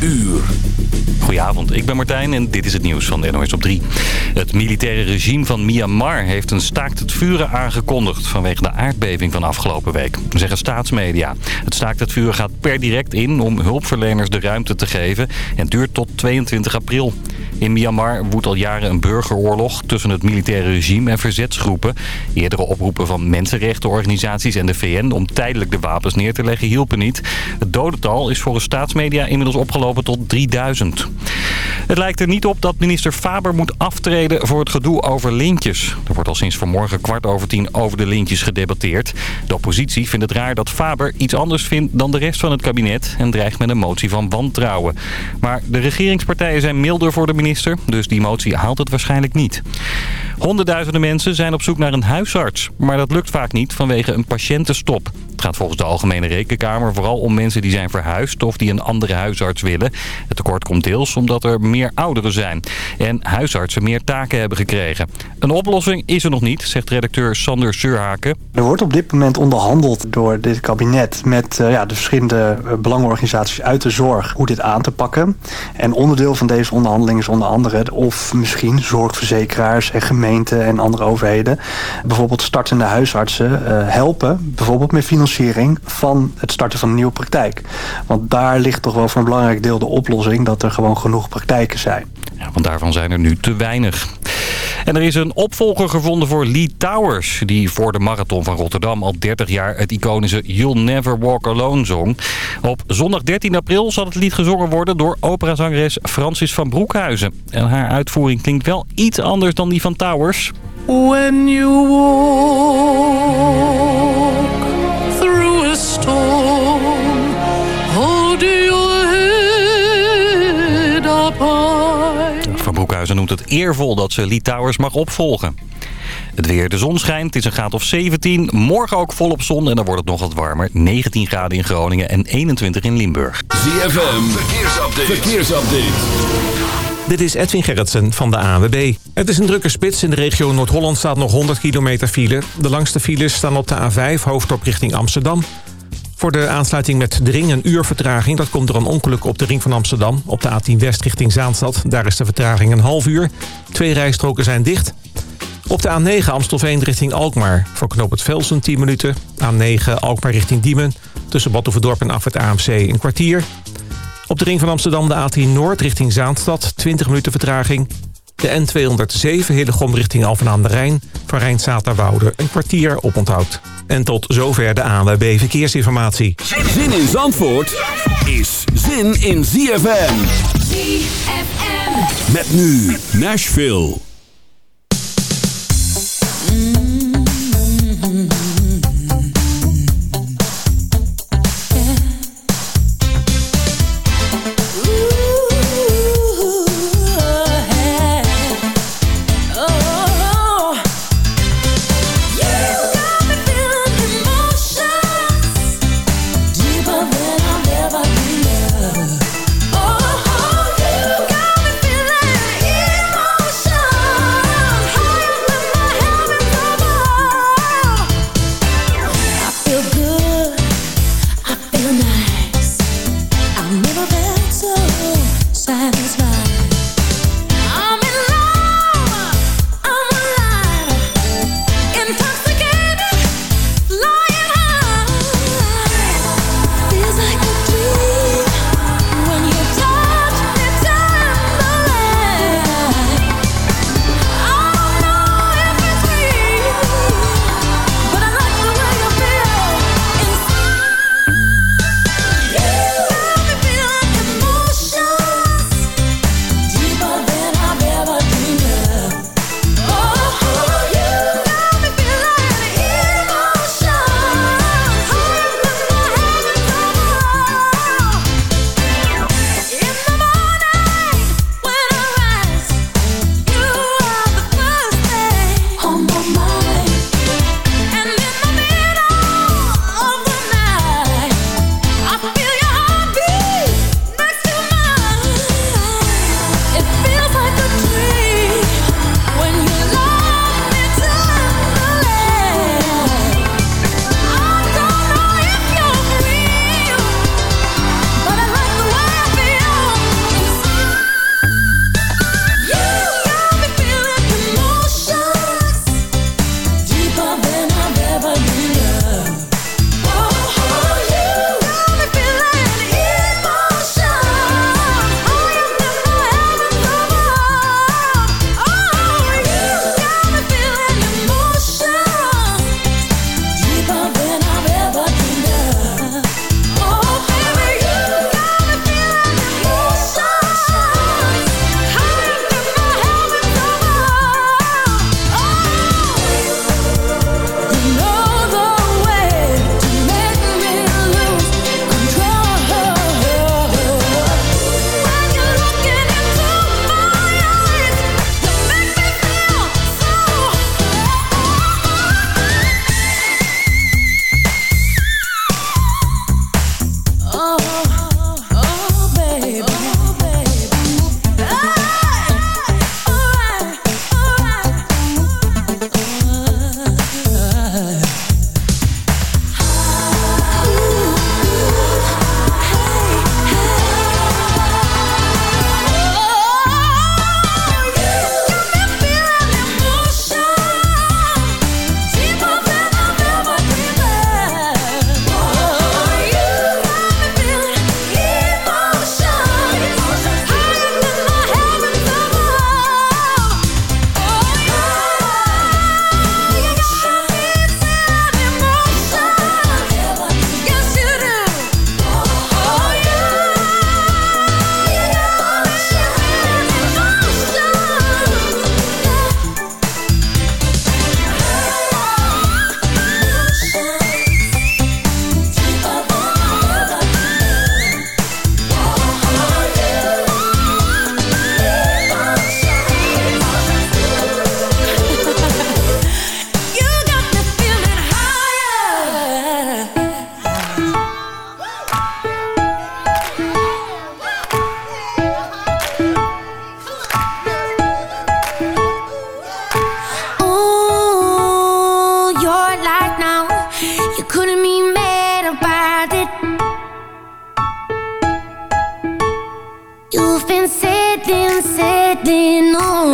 uur. Goedenavond, ik ben Martijn en dit is het nieuws van de NOS op 3. Het militaire regime van Myanmar heeft een staakt het vuren aangekondigd... vanwege de aardbeving van afgelopen week, zeggen staatsmedia. Het staakt het vuren gaat per direct in om hulpverleners de ruimte te geven... en duurt tot 22 april. In Myanmar woedt al jaren een burgeroorlog tussen het militaire regime en verzetsgroepen. Eerdere oproepen van mensenrechtenorganisaties en de VN om tijdelijk de wapens neer te leggen hielpen niet. Het dodental is volgens staatsmedia inmiddels opgelopen tot 3000. Het lijkt er niet op dat minister Faber moet aftreden voor het gedoe over lintjes. Er wordt al sinds vanmorgen kwart over tien over de lintjes gedebatteerd. De oppositie vindt het raar dat Faber iets anders vindt dan de rest van het kabinet... en dreigt met een motie van wantrouwen. Maar de regeringspartijen zijn milder voor de minister, dus die motie haalt het waarschijnlijk niet. Honderdduizenden mensen zijn op zoek naar een huisarts. Maar dat lukt vaak niet vanwege een patiëntenstop. Het gaat volgens de Algemene Rekenkamer vooral om mensen die zijn verhuisd of die een andere huisarts willen. Het tekort komt deels omdat er meer ouderen zijn en huisartsen meer taken hebben gekregen. Een oplossing is er nog niet, zegt redacteur Sander Surhaken. Er wordt op dit moment onderhandeld door dit kabinet met uh, ja, de verschillende uh, belangenorganisaties uit de zorg hoe dit aan te pakken. En onderdeel van deze onderhandeling is onder andere of misschien zorgverzekeraars en gemeenten en andere overheden bijvoorbeeld startende huisartsen uh, helpen, bijvoorbeeld met financiering van het starten van een nieuwe praktijk. Want daar ligt toch wel voor een belangrijk deel de oplossing dat er gewoon genoeg praktijken zijn. Ja, want daarvan zijn er nu te weinig. En er is een opvolger gevonden voor Lee Towers... die voor de marathon van Rotterdam al 30 jaar het iconische You'll Never Walk Alone zong. Op zondag 13 april zal het lied gezongen worden door operazangeres Francis van Broekhuizen. En haar uitvoering klinkt wel iets anders dan die van Towers. When you walk het eervol dat ze Lee Towers mag opvolgen. Het weer, de zon schijnt, het is een graad of 17. Morgen ook volop zon en dan wordt het nog wat warmer. 19 graden in Groningen en 21 in Limburg. ZFM, verkeersupdate. verkeersupdate. Dit is Edwin Gerritsen van de ANWB. Het is een drukke spits. In de regio Noord-Holland staat nog 100 kilometer file. De langste files staan op de A5, hoofdop richting Amsterdam. Voor de aansluiting met de ring een uur vertraging. Dat komt door een ongeluk op de ring van Amsterdam. Op de A10 West richting Zaanstad. Daar is de vertraging een half uur. Twee rijstroken zijn dicht. Op de A9 Amstelveen richting Alkmaar. Voor knoop het Velsen 10 minuten. A9 Alkmaar richting Diemen. Tussen Batuverdorp en af het AMC een kwartier. Op de ring van Amsterdam de A10 Noord richting Zaanstad. 20 minuten vertraging. De N207 Hillegom richting Alphen aan de Rijn. Van Rijnsaterwoude een kwartier op onthoud. En tot zover de ANWB Verkeersinformatie. Zin in Zandvoort is zin in ZFM. ZFM. Met nu Nashville. been sitting, sitting no.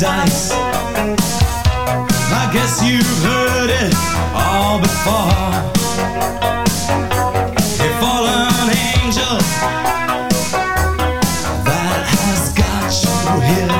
dice. I guess you've heard it all before. A fallen angel that has got you here.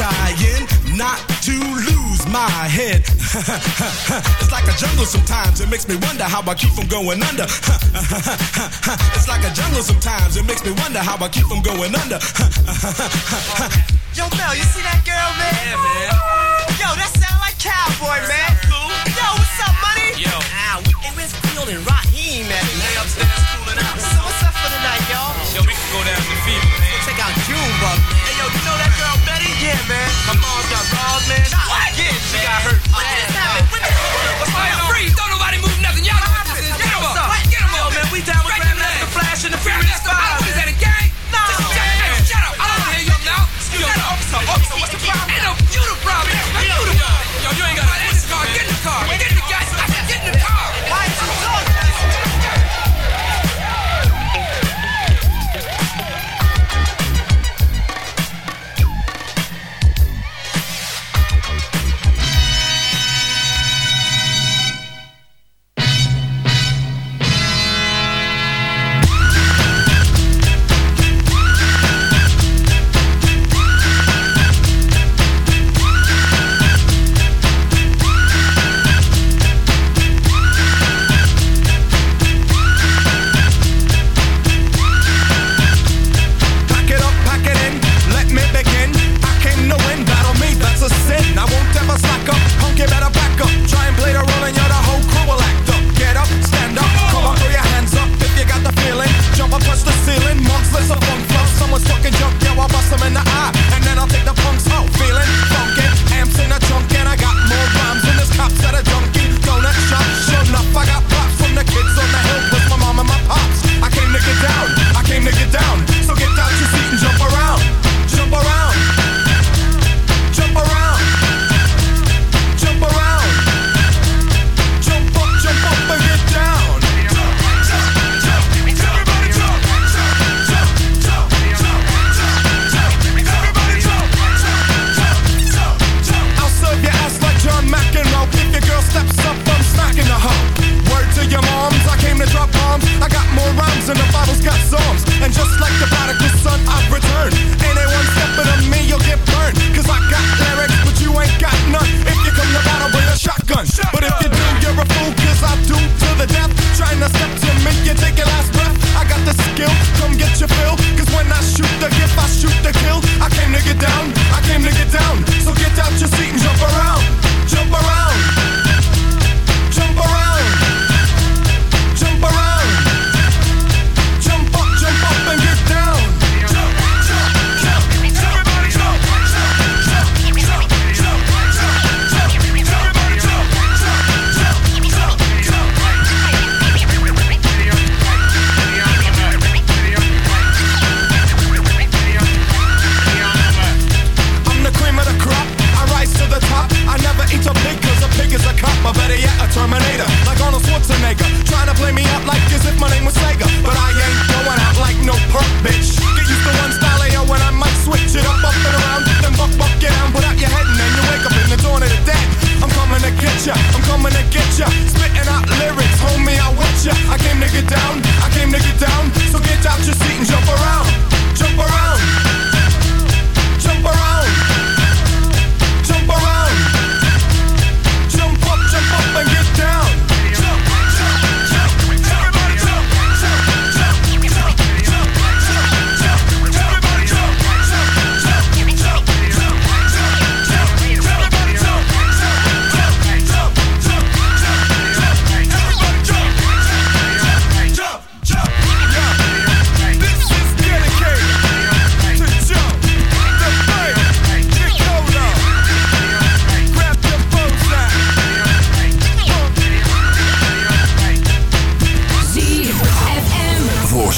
I'm trying not to lose my head. it's like a jungle sometimes. It makes me wonder how I keep from going under. it's like a jungle sometimes. It makes me wonder how I keep from going under. Yo, Mel, you see that girl, man? Yeah, man. Yo, that sound like cowboy, man. cool? Yo, what's up, money? Yo. Ah, we, hey, where's Field and Raheem at? Lay upstairs cooling out. So what's up for the night, y'all? Yo, we can go down to Fever, man. Check out Junebug. Hey, yo, you know that girl Betty? Yeah, man. My mom's got balls, man. What? Yeah, she got hurt. What just happened? What the- What's going on?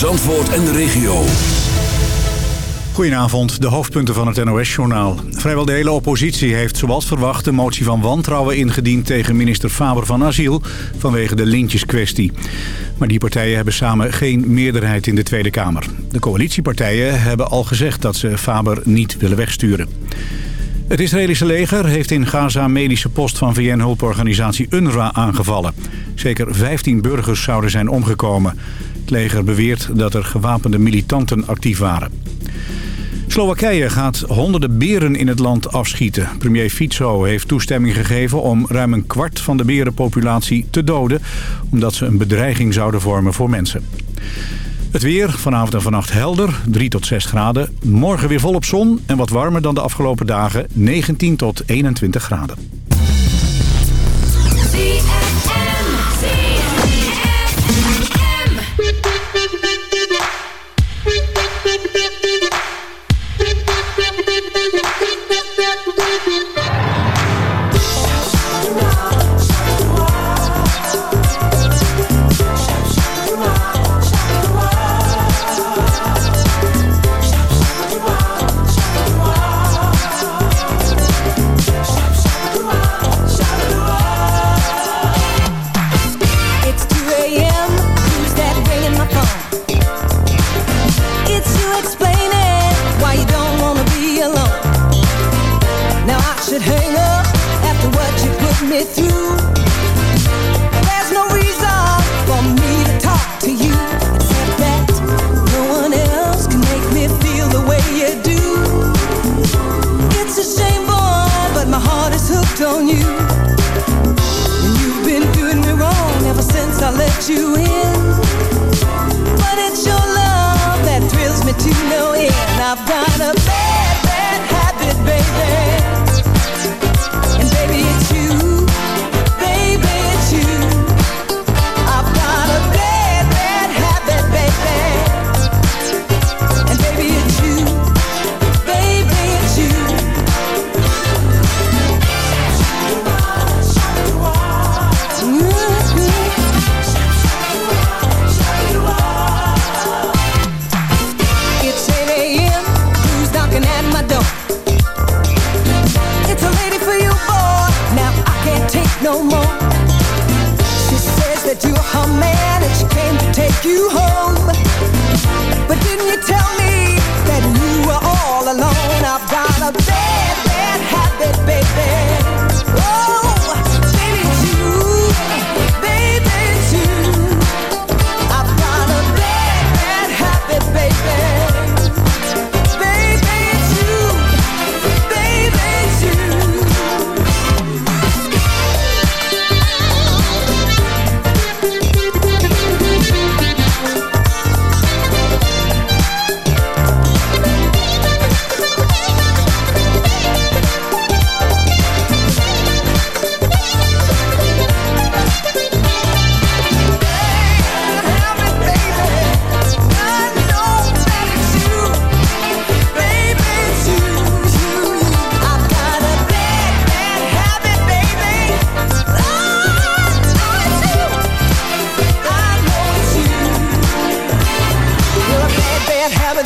Zandvoort en de regio. Goedenavond, de hoofdpunten van het NOS-journaal. Vrijwel de hele oppositie heeft zoals verwacht de motie van wantrouwen ingediend tegen minister Faber van Asiel vanwege de lintjeskwestie. Maar die partijen hebben samen geen meerderheid in de Tweede Kamer. De coalitiepartijen hebben al gezegd dat ze Faber niet willen wegsturen. Het Israëlische leger heeft in Gaza een medische post van VN-hulporganisatie UNRWA aangevallen. Zeker 15 burgers zouden zijn omgekomen. Het leger beweert dat er gewapende militanten actief waren. Slowakije gaat honderden beren in het land afschieten. Premier Fico heeft toestemming gegeven om ruim een kwart van de berenpopulatie te doden... omdat ze een bedreiging zouden vormen voor mensen. Het weer, vanavond en vannacht helder, 3 tot 6 graden. Morgen weer volop zon en wat warmer dan de afgelopen dagen, 19 tot 21 graden.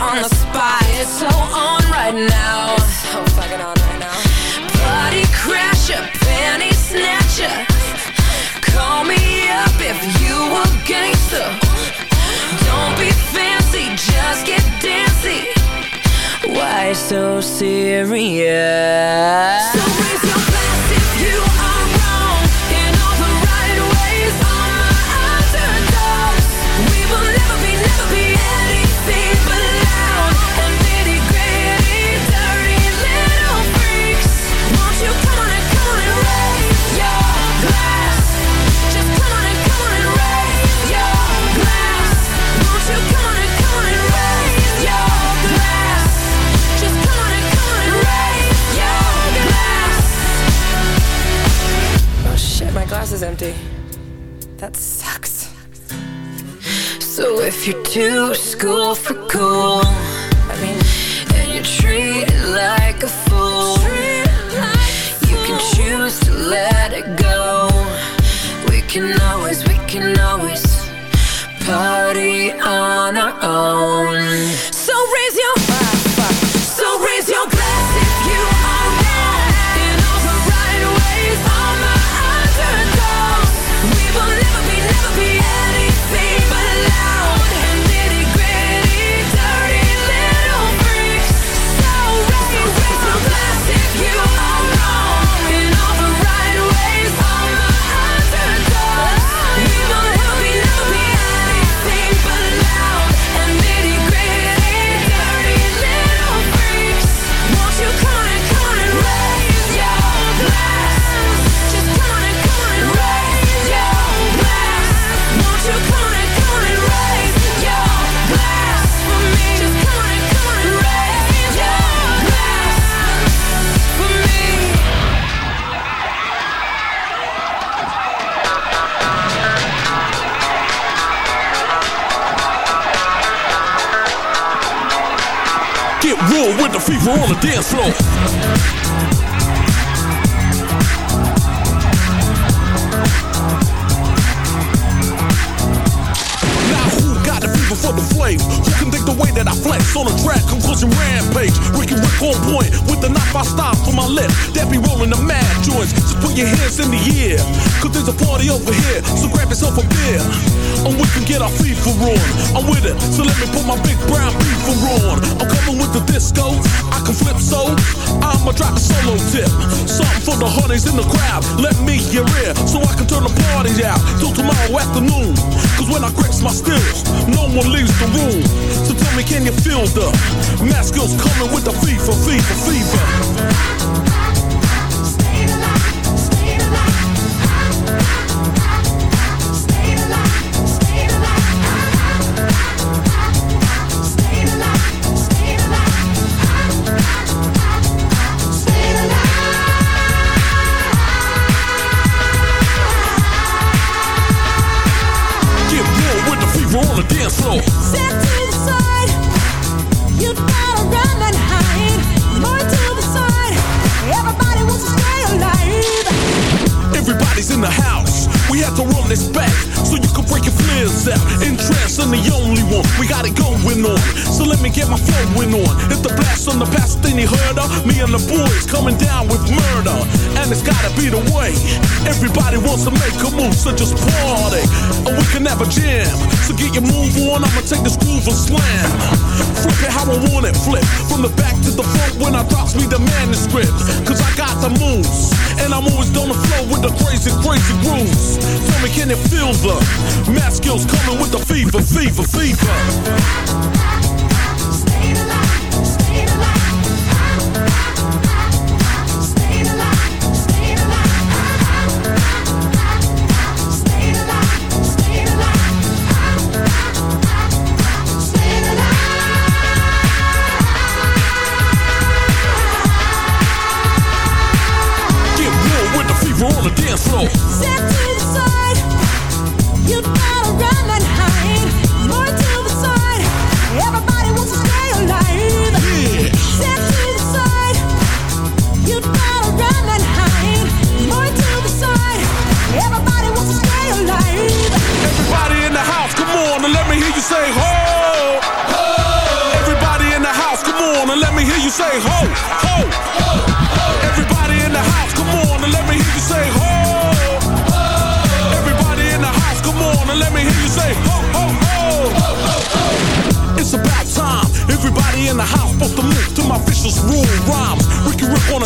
on the spot. It's so on right now. It's so fucking on right now. Party crasher, panty snatcher. Call me up if you a gangster. Don't be fancy, just get dancy. Why so serious? So raise your if you're too school for cool. And you're treated like a fool. You can choose to let it go. We can always, we can always Party on our own. Zet got it going on. So let me get my flowing on. Hit the blast on the past, then you heard. Me and the boys coming down with murder. And it's gotta be the way. Everybody wants to make a move, so just party. Or we can have a jam. So get your move on, I'ma take this groove and slam. Flip it how I want it, flip. From the back to the front when I drops me the manuscript. Cause I got the moves. And I'm always on the flow with the crazy, crazy grooves. Tell me, can it feel the math skills coming with the fever, fever, fever?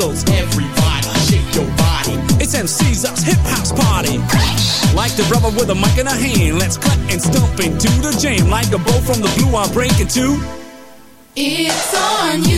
Everybody, shake your body. It's MC's Us Hip House Party. Like the brother with a mic in a hand, let's cut and stomp into the jam. Like a bow from the blue, I'm breaking two. It's on you.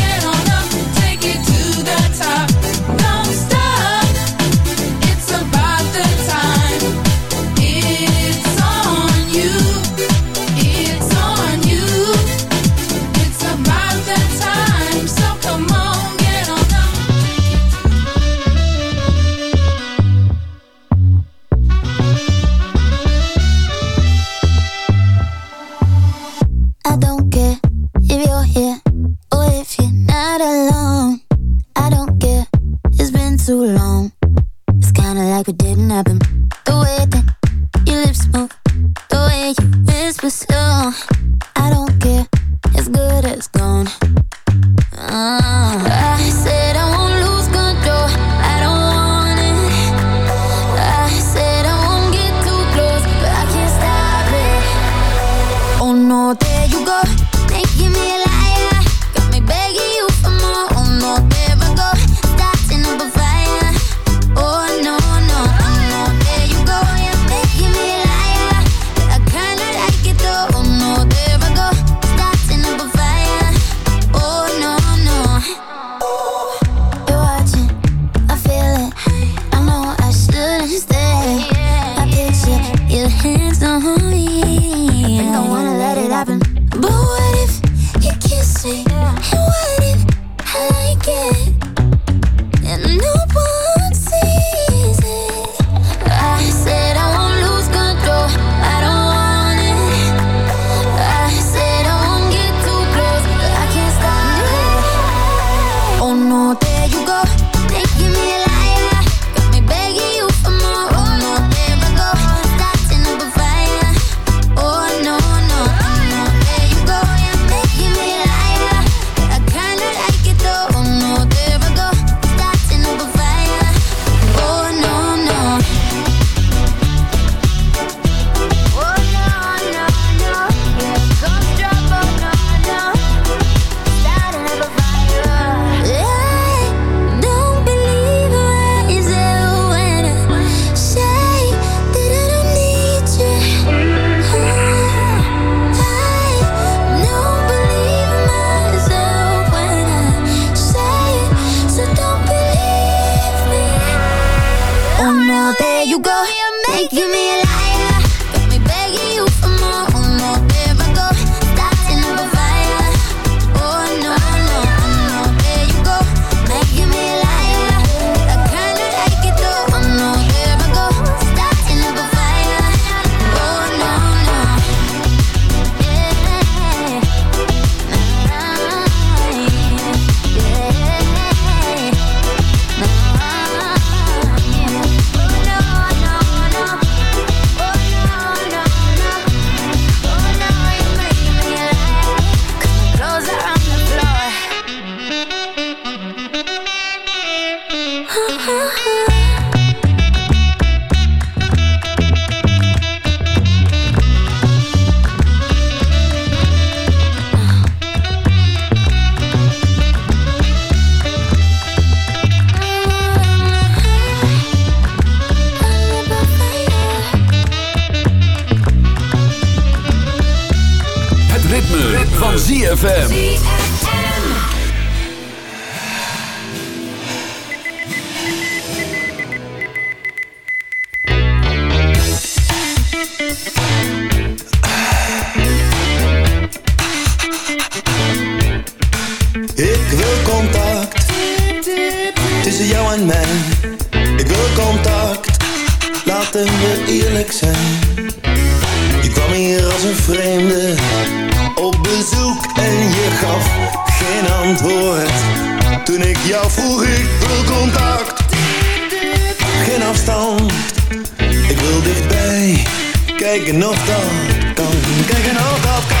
tussen jou en mij. Ik wil contact, laten we eerlijk zijn. Je kwam hier als een vreemde op bezoek en je gaf geen antwoord. Toen ik jou vroeg, ik wil contact, geen afstand. Ik wil dichtbij, kijken of dat kan, kijken of dat kan.